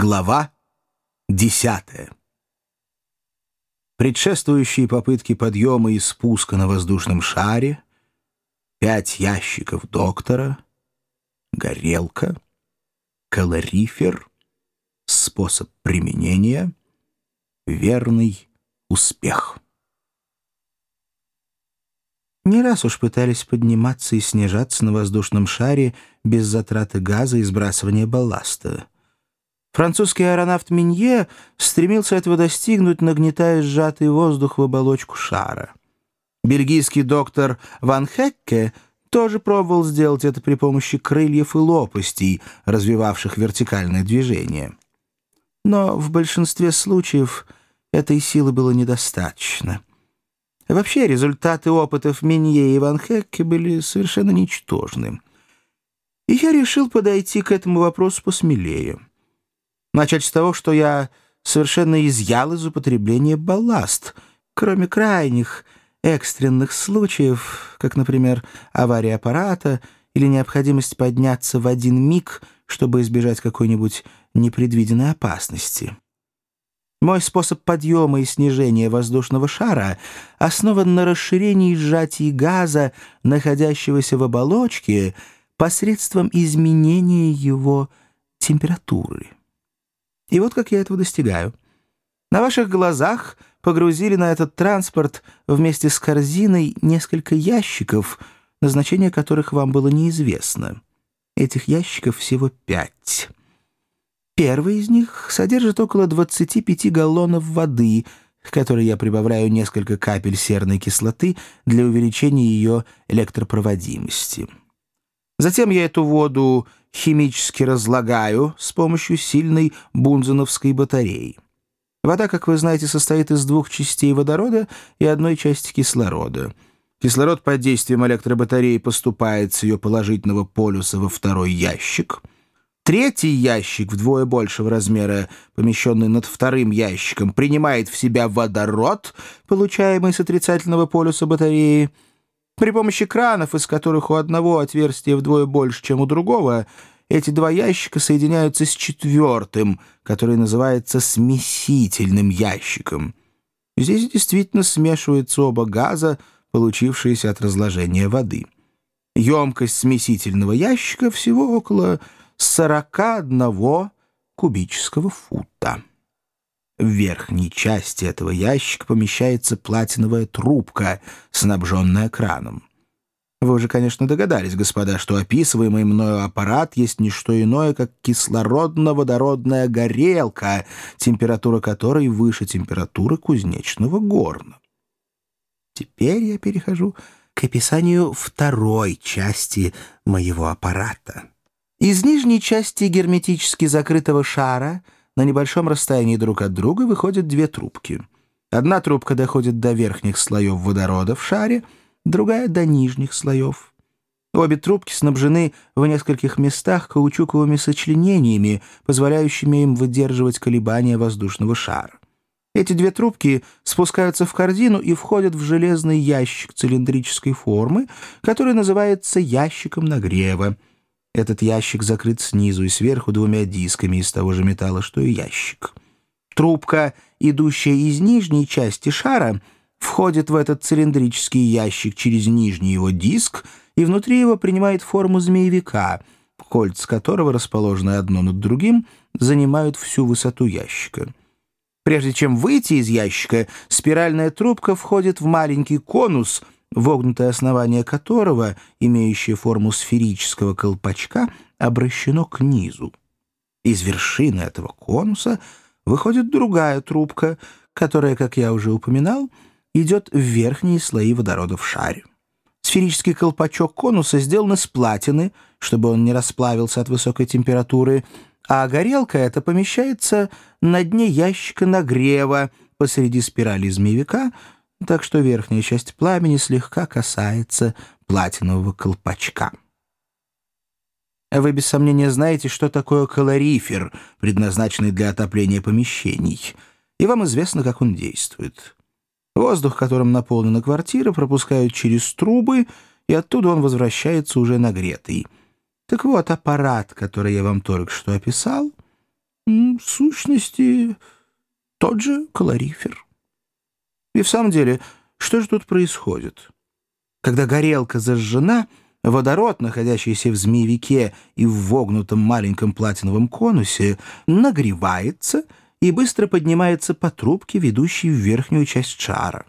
Глава десятая. Предшествующие попытки подъема и спуска на воздушном шаре, пять ящиков доктора, горелка, калорифер, способ применения, верный успех. Не раз уж пытались подниматься и снижаться на воздушном шаре без затраты газа и сбрасывания балласта — Французский аэронавт Минье стремился этого достигнуть, нагнетая сжатый воздух в оболочку шара. Бельгийский доктор Ван Хекке тоже пробовал сделать это при помощи крыльев и лопастей, развивавших вертикальное движение. Но в большинстве случаев этой силы было недостаточно. Вообще результаты опытов Минье и Ван Хекке были совершенно ничтожны. И я решил подойти к этому вопросу посмелее. Начать с того, что я совершенно изъял из употребления балласт, кроме крайних экстренных случаев, как, например, авария аппарата или необходимость подняться в один миг, чтобы избежать какой-нибудь непредвиденной опасности. Мой способ подъема и снижения воздушного шара основан на расширении и сжатии газа, находящегося в оболочке, посредством изменения его температуры. И вот как я этого достигаю. На ваших глазах погрузили на этот транспорт вместе с корзиной несколько ящиков, назначение которых вам было неизвестно. Этих ящиков всего пять. Первый из них содержит около 25 галлонов воды, к которой я прибавляю несколько капель серной кислоты для увеличения ее электропроводимости. Затем я эту воду химически разлагаю с помощью сильной бунзеновской батареи. Вода, как вы знаете, состоит из двух частей водорода и одной части кислорода. Кислород под действием электробатареи поступает с ее положительного полюса во второй ящик. Третий ящик, вдвое большего размера, помещенный над вторым ящиком, принимает в себя водород, получаемый с отрицательного полюса батареи, при помощи кранов, из которых у одного отверстие вдвое больше, чем у другого, эти два ящика соединяются с четвертым, который называется смесительным ящиком. Здесь действительно смешиваются оба газа, получившиеся от разложения воды. Емкость смесительного ящика всего около 41 кубического фута. В верхней части этого ящика помещается платиновая трубка, снабженная краном. Вы уже, конечно, догадались, господа, что описываемый мною аппарат есть не что иное, как кислородно-водородная горелка, температура которой выше температуры кузнечного горна. Теперь я перехожу к описанию второй части моего аппарата. Из нижней части герметически закрытого шара — на небольшом расстоянии друг от друга выходят две трубки. Одна трубка доходит до верхних слоев водорода в шаре, другая — до нижних слоев. Обе трубки снабжены в нескольких местах каучуковыми сочленениями, позволяющими им выдерживать колебания воздушного шара. Эти две трубки спускаются в корзину и входят в железный ящик цилиндрической формы, который называется ящиком нагрева. Этот ящик закрыт снизу и сверху двумя дисками из того же металла, что и ящик. Трубка, идущая из нижней части шара, входит в этот цилиндрический ящик через нижний его диск и внутри его принимает форму змеевика, кольца которого, расположены одно над другим, занимают всю высоту ящика. Прежде чем выйти из ящика, спиральная трубка входит в маленький конус — вогнутое основание которого, имеющее форму сферического колпачка, обращено к низу. Из вершины этого конуса выходит другая трубка, которая, как я уже упоминал, идет в верхние слои водорода в шаре. Сферический колпачок конуса сделан из платины, чтобы он не расплавился от высокой температуры, а горелка эта помещается на дне ящика нагрева посреди спирали змеевика, так что верхняя часть пламени слегка касается платинового колпачка. Вы без сомнения знаете, что такое калорифер, предназначенный для отопления помещений, и вам известно, как он действует. Воздух, которым наполнена квартира, пропускают через трубы, и оттуда он возвращается уже нагретый. Так вот, аппарат, который я вам только что описал, В сущности, тот же калорифер. И в самом деле, что же тут происходит? Когда горелка зажжена, водород, находящийся в змеевике и в вогнутом маленьком платиновом конусе, нагревается и быстро поднимается по трубке, ведущей в верхнюю часть шара.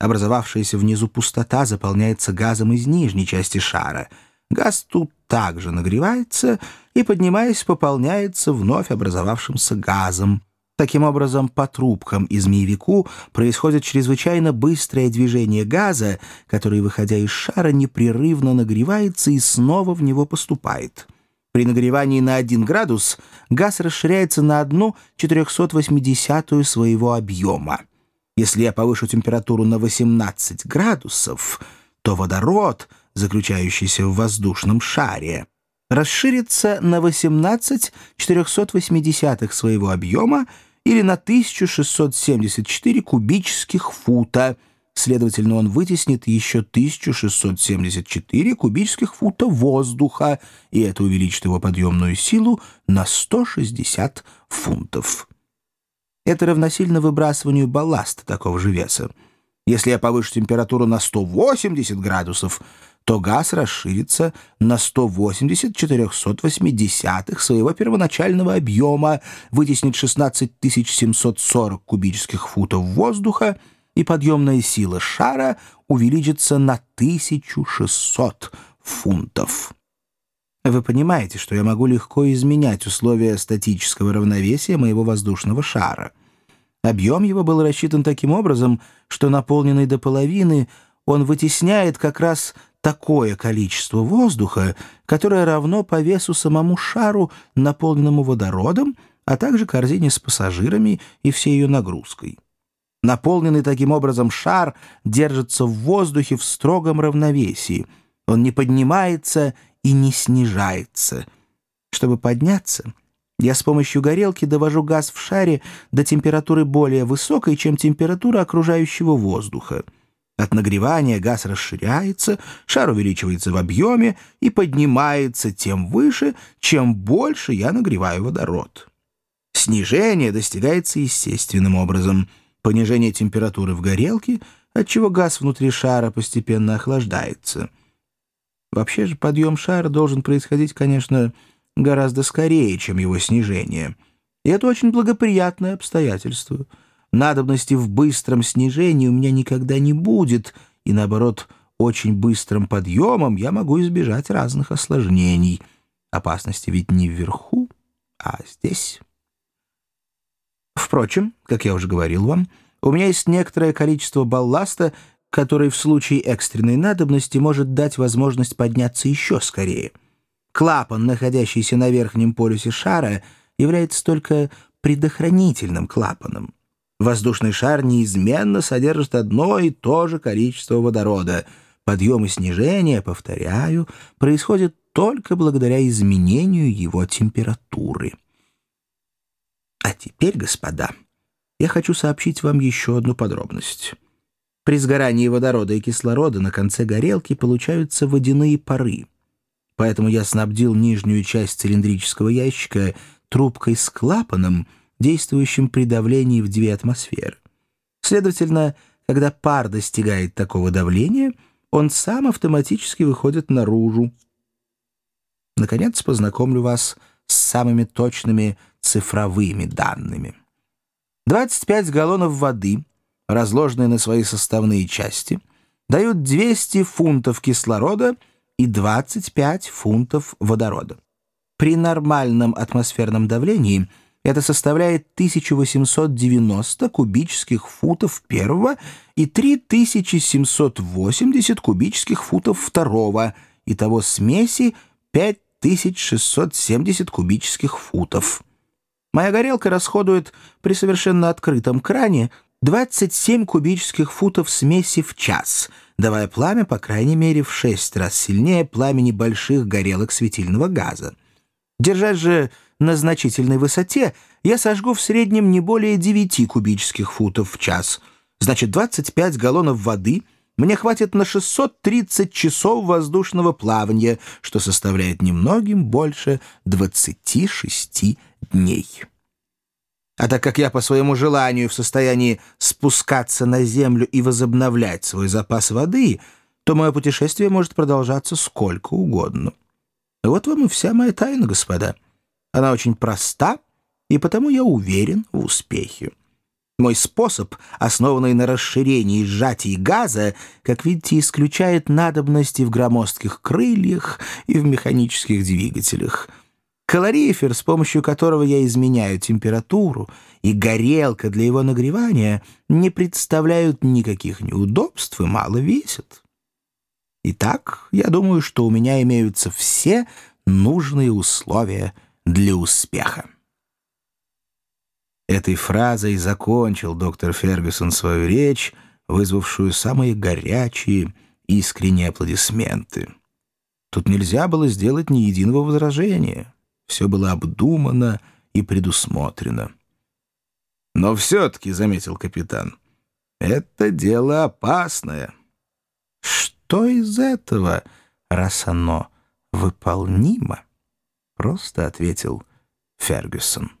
Образовавшаяся внизу пустота заполняется газом из нижней части шара. Газ тут также нагревается и, поднимаясь, пополняется вновь образовавшимся газом. Таким образом, по трубкам и змеевику происходит чрезвычайно быстрое движение газа, который, выходя из шара, непрерывно нагревается и снова в него поступает. При нагревании на 1 градус газ расширяется на одну 480 своего объема. Если я повышу температуру на 18 градусов, то водород, заключающийся в воздушном шаре, расширится на 18 480 своего объема или на 1674 кубических фута. Следовательно, он вытеснит еще 1674 кубических фута воздуха, и это увеличит его подъемную силу на 160 фунтов. Это равносильно выбрасыванию балласта такого же веса. Если я повышу температуру на 180 градусов, то газ расширится на 180 480 своего первоначального объема, вытеснит 16 740 кубических футов воздуха, и подъемная сила шара увеличится на 1600 фунтов. Вы понимаете, что я могу легко изменять условия статического равновесия моего воздушного шара. Объем его был рассчитан таким образом, что наполненный до половины он вытесняет как раз такое количество воздуха, которое равно по весу самому шару, наполненному водородом, а также корзине с пассажирами и всей ее нагрузкой. Наполненный таким образом шар держится в воздухе в строгом равновесии. Он не поднимается и не снижается. Чтобы подняться, я с помощью горелки довожу газ в шаре до температуры более высокой, чем температура окружающего воздуха. От нагревания газ расширяется, шар увеличивается в объеме и поднимается тем выше, чем больше я нагреваю водород. Снижение достигается естественным образом. Понижение температуры в горелке, отчего газ внутри шара постепенно охлаждается — Вообще же подъем шара должен происходить, конечно, гораздо скорее, чем его снижение. И это очень благоприятное обстоятельство. Надобности в быстром снижении у меня никогда не будет, и, наоборот, очень быстрым подъемом я могу избежать разных осложнений. Опасности ведь не вверху, а здесь. Впрочем, как я уже говорил вам, у меня есть некоторое количество балласта, который в случае экстренной надобности может дать возможность подняться еще скорее. Клапан, находящийся на верхнем полюсе шара, является только предохранительным клапаном. Воздушный шар неизменно содержит одно и то же количество водорода. Подъем и снижение, повторяю, происходит только благодаря изменению его температуры. А теперь, господа, я хочу сообщить вам еще одну подробность. При сгорании водорода и кислорода на конце горелки получаются водяные пары. Поэтому я снабдил нижнюю часть цилиндрического ящика трубкой с клапаном, действующим при давлении в две атмосферы. Следовательно, когда пар достигает такого давления, он сам автоматически выходит наружу. Наконец, познакомлю вас с самыми точными цифровыми данными. 25 галлонов воды — разложенные на свои составные части, дают 200 фунтов кислорода и 25 фунтов водорода. При нормальном атмосферном давлении это составляет 1890 кубических футов первого и 3780 кубических футов второго, итого смеси 5670 кубических футов. Моя горелка расходует при совершенно открытом кране 27 кубических футов смеси в час, давая пламя, по крайней мере, в 6 раз сильнее пламени больших горелок светильного газа. Держась же на значительной высоте, я сожгу в среднем не более 9 кубических футов в час. Значит, 25 галлонов воды мне хватит на 630 часов воздушного плавания, что составляет немногим больше 26 дней. А так как я по своему желанию в состоянии спускаться на землю и возобновлять свой запас воды, то мое путешествие может продолжаться сколько угодно. Вот вам и вся моя тайна, господа. Она очень проста, и потому я уверен в успехе. Мой способ, основанный на расширении и сжатии газа, как видите, исключает надобности в громоздких крыльях и в механических двигателях. Калорифер, с помощью которого я изменяю температуру, и горелка для его нагревания не представляют никаких неудобств и мало весят. Итак, я думаю, что у меня имеются все нужные условия для успеха. Этой фразой закончил доктор Фергюсон свою речь, вызвавшую самые горячие, искренние аплодисменты. Тут нельзя было сделать ни единого возражения. Все было обдумано и предусмотрено. «Но все-таки», — заметил капитан, — «это дело опасное». «Что из этого, раз оно выполнимо?» — просто ответил Фергюсон.